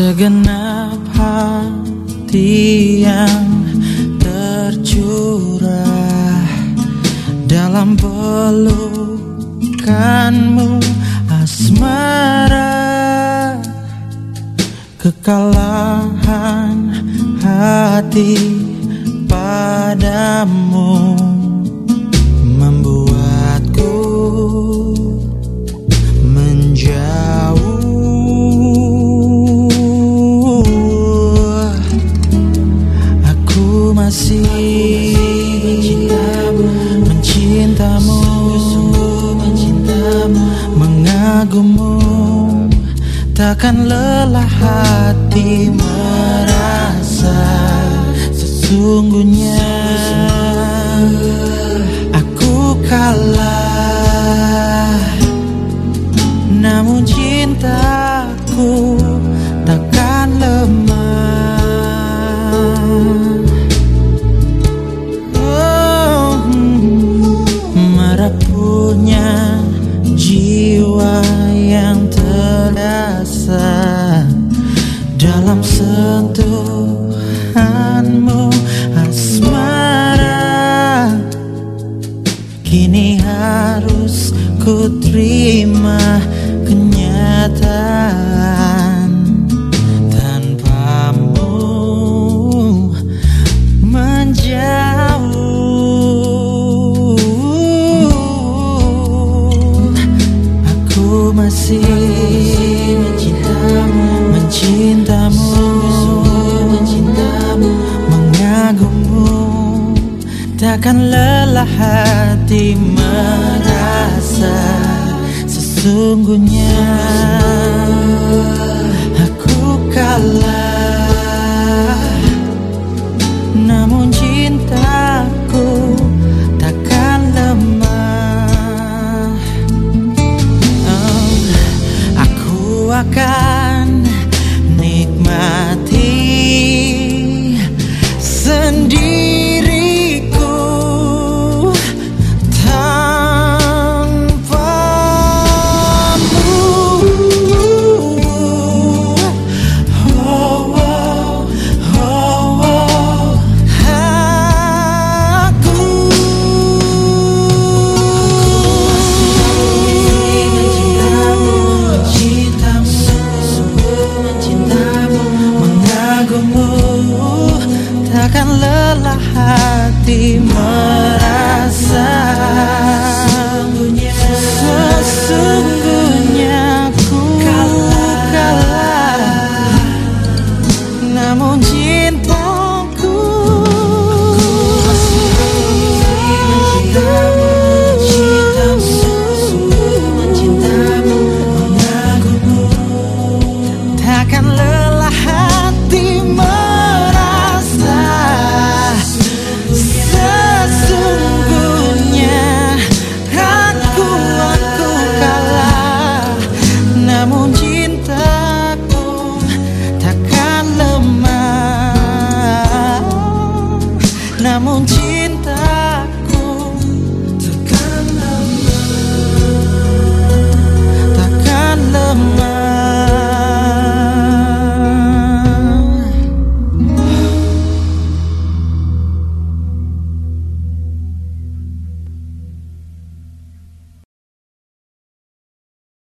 Segenap hati yang tercurah Dalam pelukanmu asmara Kekalahan hati padamu Takkan lelah hati merasa sesungguhnya. Aku kalah, sentuhanmu asmara. Kini harus ku terima kenyataan. Tanpamu menjauh. Aku masih Takkan lelah hati merasa Sesungguhnya. Aku kalah Namun cintaku Takkan lemah. Oh, Aku akan na montinha.